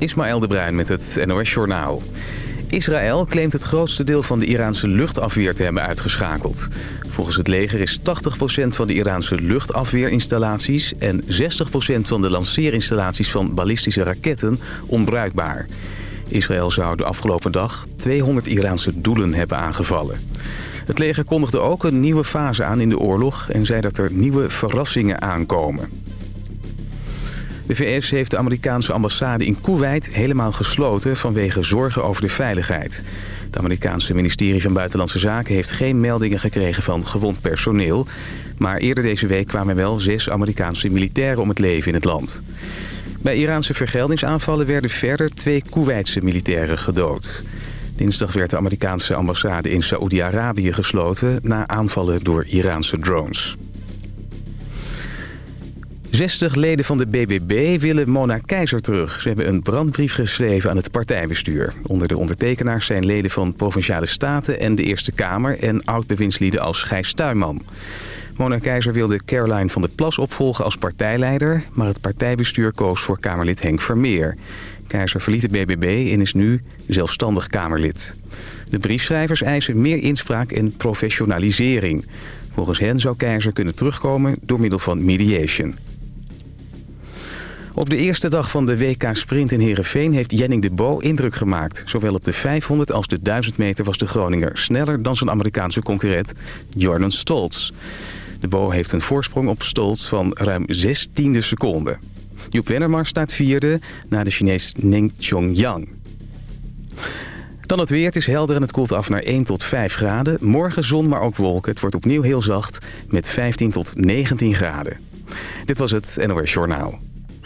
Ismaël de Bruin met het NOS Journaal. Israël claimt het grootste deel van de Iraanse luchtafweer te hebben uitgeschakeld. Volgens het leger is 80% van de Iraanse luchtafweerinstallaties... en 60% van de lanceerinstallaties van ballistische raketten onbruikbaar. Israël zou de afgelopen dag 200 Iraanse doelen hebben aangevallen. Het leger kondigde ook een nieuwe fase aan in de oorlog... en zei dat er nieuwe verrassingen aankomen. De VS heeft de Amerikaanse ambassade in Kuwait helemaal gesloten vanwege zorgen over de veiligheid. Het Amerikaanse ministerie van Buitenlandse Zaken heeft geen meldingen gekregen van gewond personeel. Maar eerder deze week kwamen wel zes Amerikaanse militairen om het leven in het land. Bij Iraanse vergeldingsaanvallen werden verder twee Kuwaitse militairen gedood. Dinsdag werd de Amerikaanse ambassade in Saoedi-Arabië gesloten... na aanvallen door Iraanse drones. 60 leden van de BBB willen Mona Keizer terug. Ze hebben een brandbrief geschreven aan het partijbestuur. Onder de ondertekenaars zijn leden van Provinciale Staten en de Eerste Kamer... en oud-bewindslieden als Gijs Tuinman. Mona Keizer wilde Caroline van der Plas opvolgen als partijleider... maar het partijbestuur koos voor Kamerlid Henk Vermeer. Keizer verliet de BBB en is nu zelfstandig Kamerlid. De briefschrijvers eisen meer inspraak en professionalisering. Volgens hen zou Keizer kunnen terugkomen door middel van mediation. Op de eerste dag van de WK Sprint in Heerenveen heeft Jenning de Bo indruk gemaakt. Zowel op de 500 als de 1000 meter was de Groninger sneller dan zijn Amerikaanse concurrent Jordan Stoltz. De Bo heeft een voorsprong op Stoltz van ruim 6 tiende seconden. Joep Wennermar staat vierde na de Chinees Ning Chongyang. Dan het weer. Het is helder en het koelt af naar 1 tot 5 graden. Morgen zon, maar ook wolken. Het wordt opnieuw heel zacht met 15 tot 19 graden. Dit was het NOS Journaal.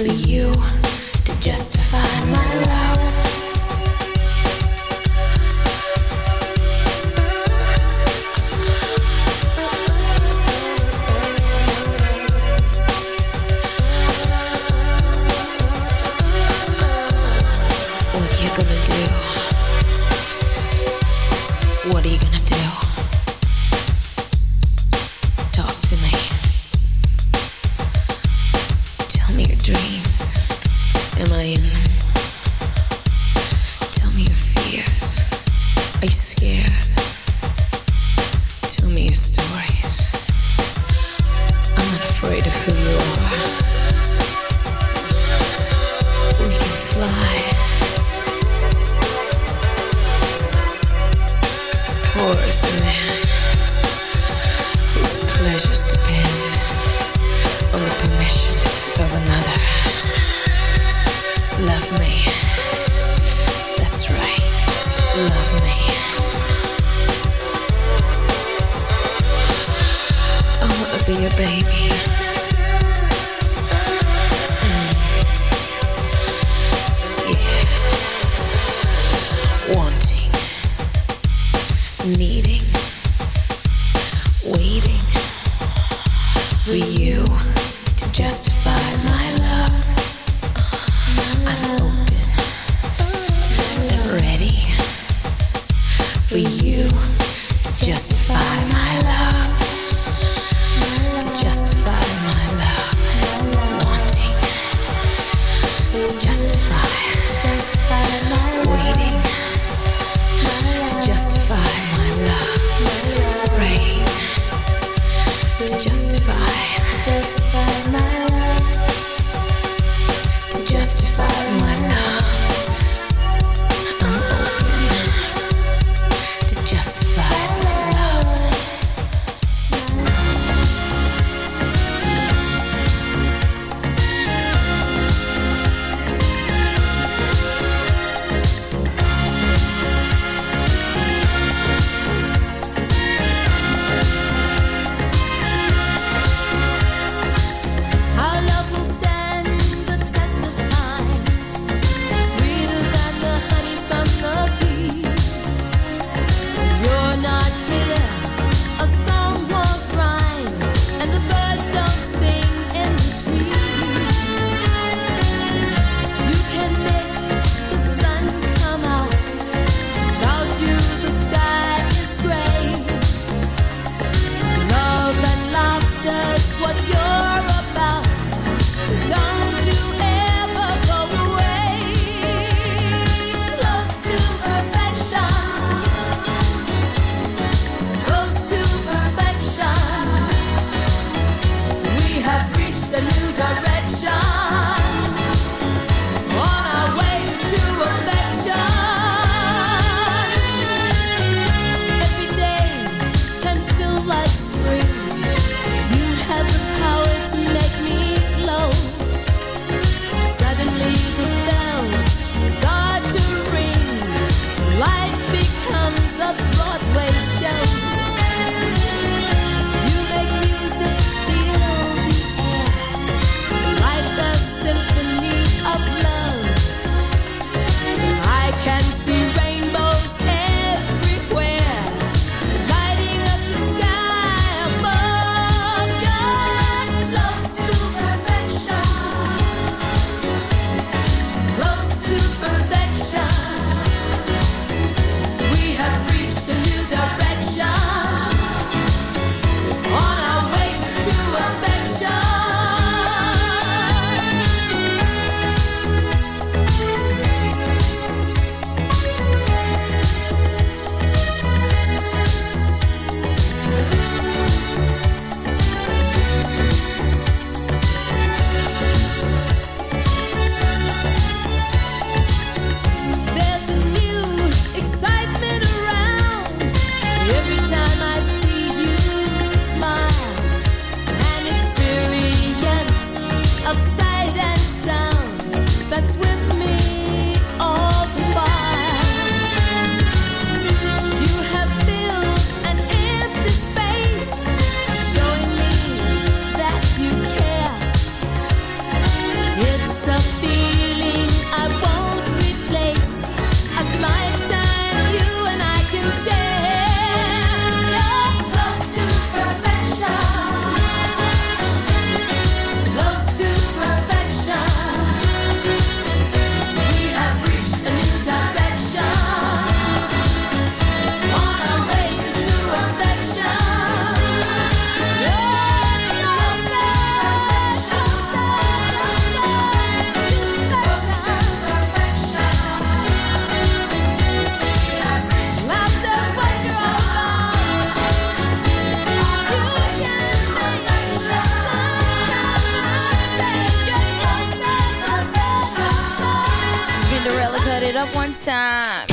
for you to justify my love. Time.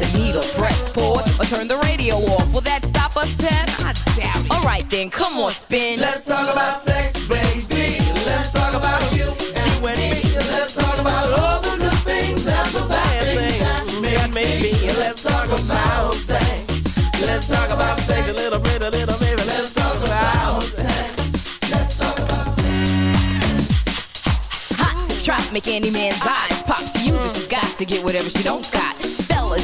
A choice. Pick up the needle, press pause, or turn the radio off. Will that stop us, Pep? I doubt it. Alright then, come on, spin. Let's talk about sex, baby. Let's talk about you and you me. Let's talk about all the good things and the bad things that may be. Let's talk about sex. Let's talk about sex. A little bit, a little baby. Let's talk about sex. Let's talk about sex. Hot to trap, make any man's eyes pop. She uses, she got to get whatever she don't got.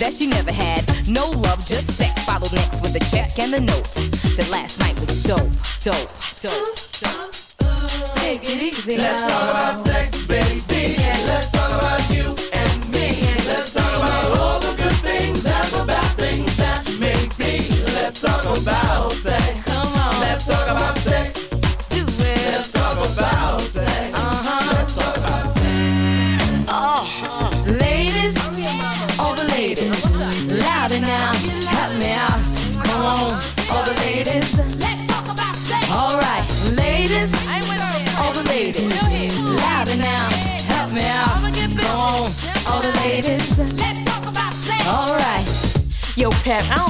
that she never had. No love, just sex. Followed next with the check and the note. That last night was dope, dope, dope, dope. Take it easy. Let's talk about sex, baby. Let's talk about you and me. Let's talk about all the good things and the bad things that may be. Let's talk about sex.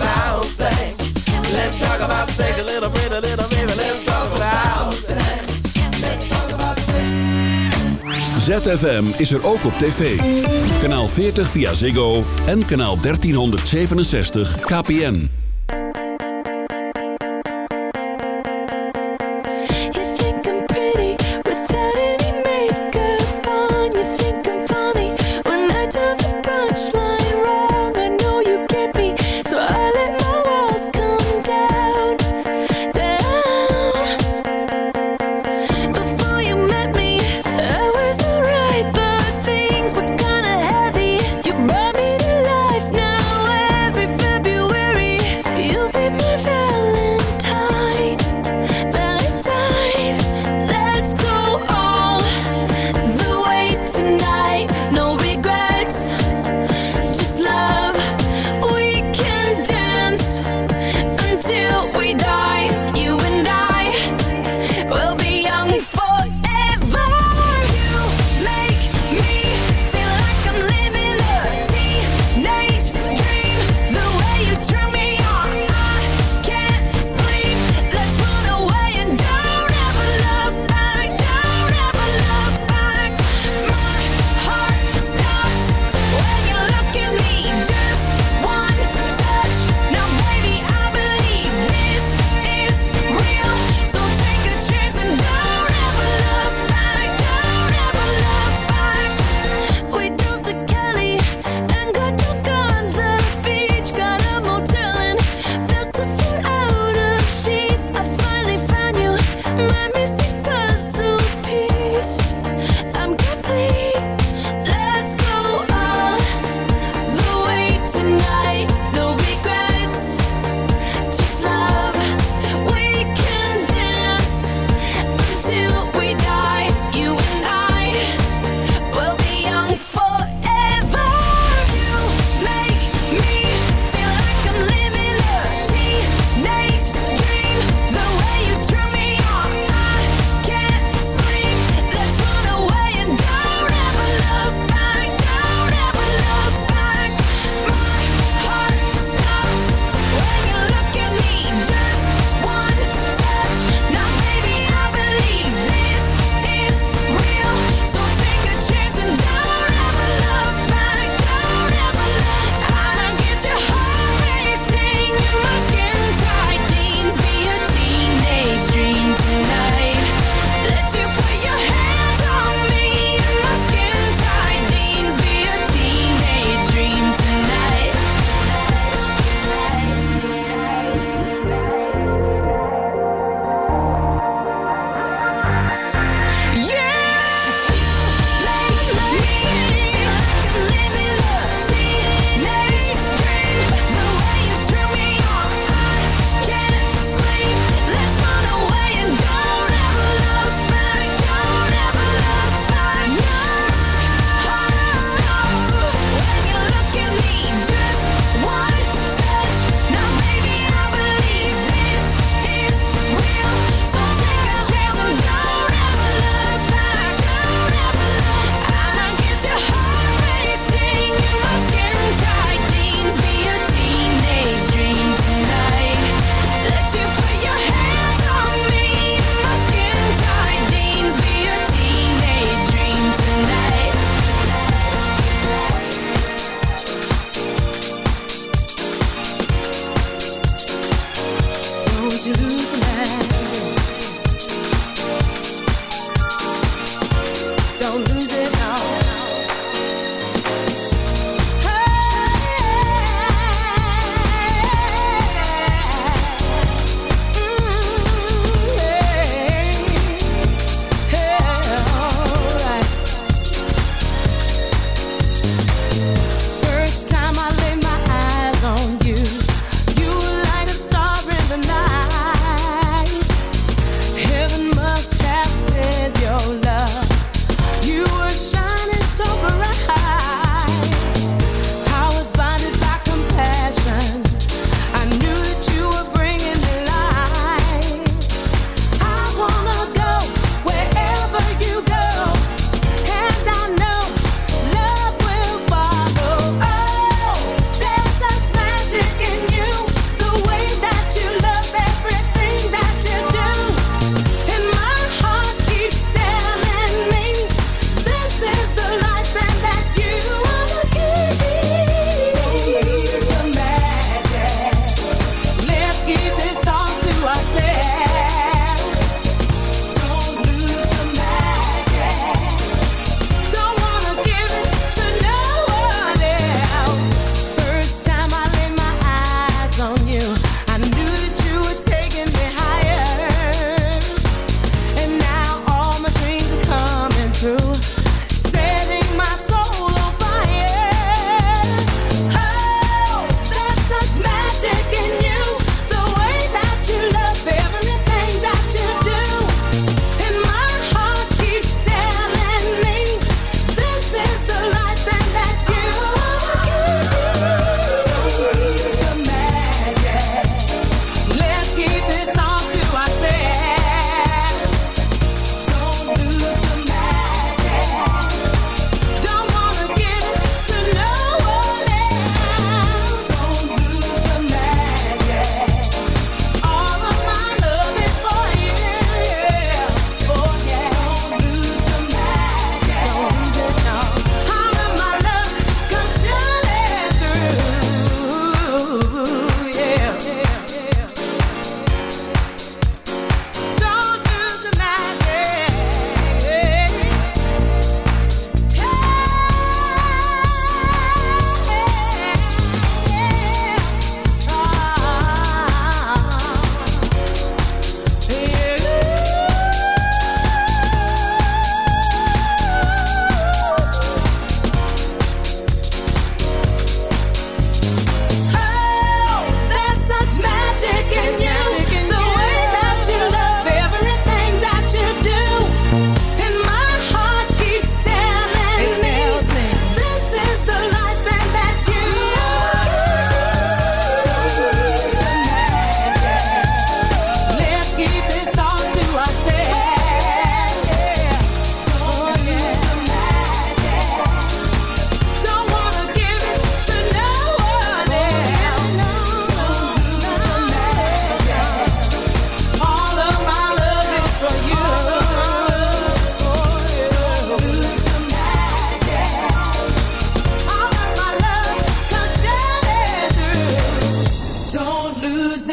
About sex. Let's talk about sex. A little bit, a little baby. Let's talk about sex. Let's talk about sex. ZFM is er ook op tv. Kanaal 40 via Ziggo en kanaal 1367 KPN.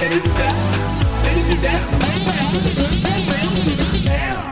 better do that, better do that, better do that. Now.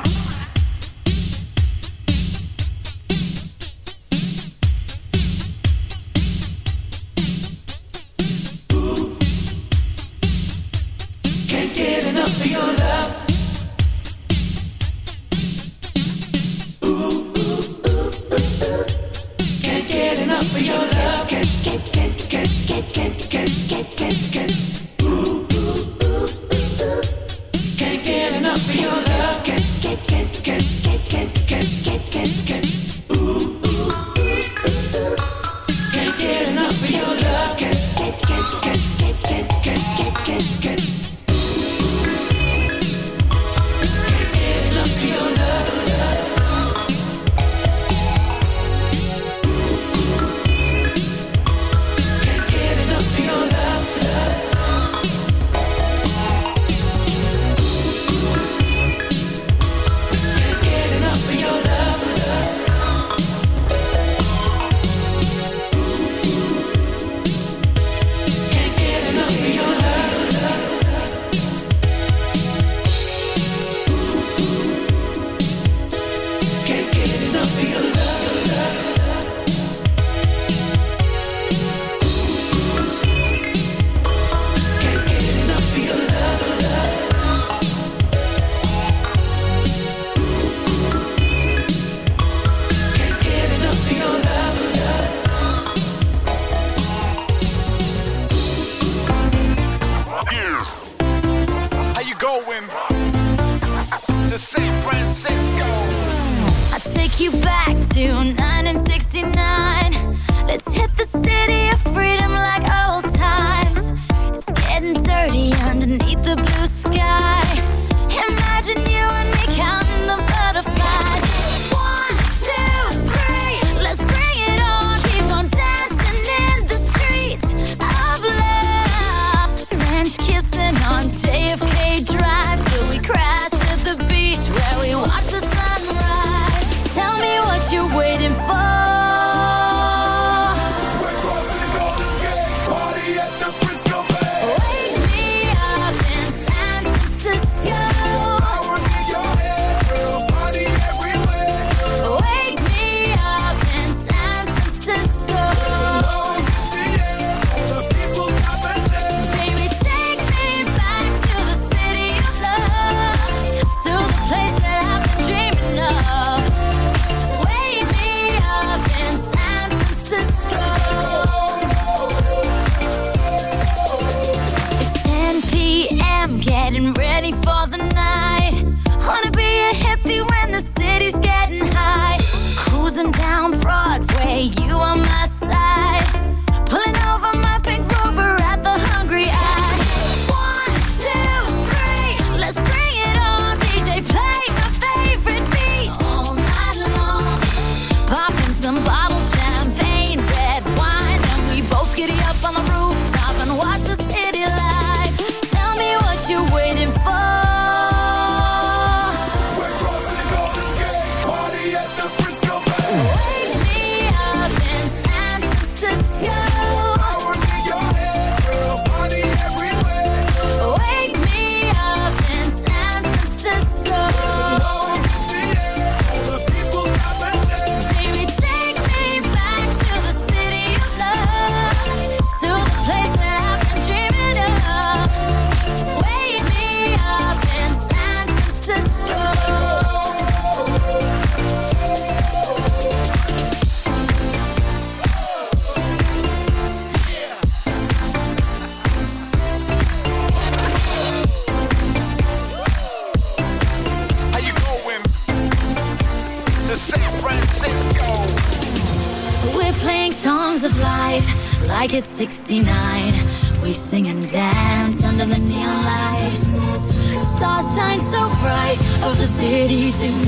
up on my to see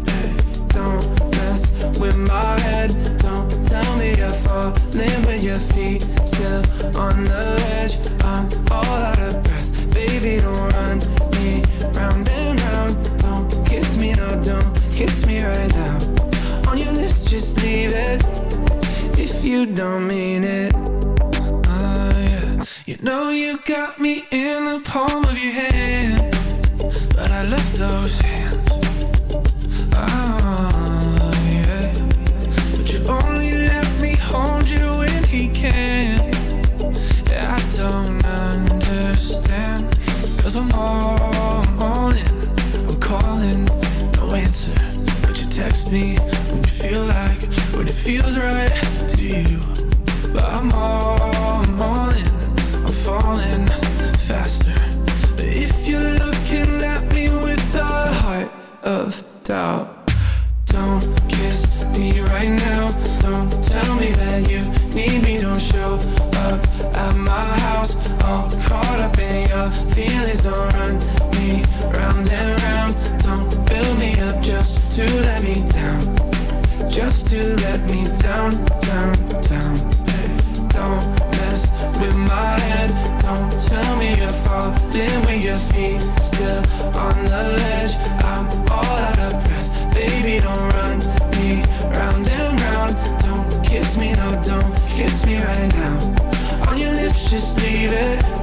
With my head. Don't tell me you're falling with your feet still on the ledge. I'm all out of breath. Baby, don't run me round and round. Don't kiss me, no, don't kiss me right now. On your lips, just leave it if you don't mean it. Uh, yeah. You know you got me in the palm of your hand, but I left those hands. Me when you feel like, when it feels right to you. But I'm all, I'm all in. I'm falling faster. But if you're looking at me with a heart of doubt. Down, down, down. Hey, don't mess with my head. Don't tell me you're falling with your feet still on the ledge. I'm all out of breath. Baby, don't run me round and round. Don't kiss me, no, don't kiss me right now. On your lips, just leave it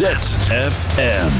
ZZFM.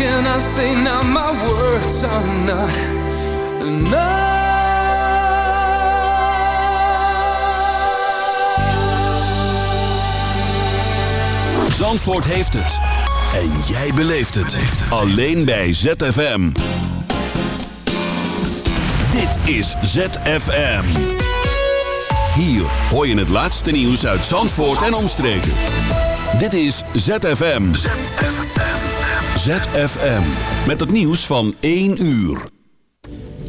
can I say now? My words are not. Zandvoort heeft het. En jij beleeft het. Alleen bij ZFM. Dit is ZFM. Hier hoor je het laatste nieuws uit Zandvoort en omstreken. Dit is ZFM. ZFM. Met het nieuws van 1 uur.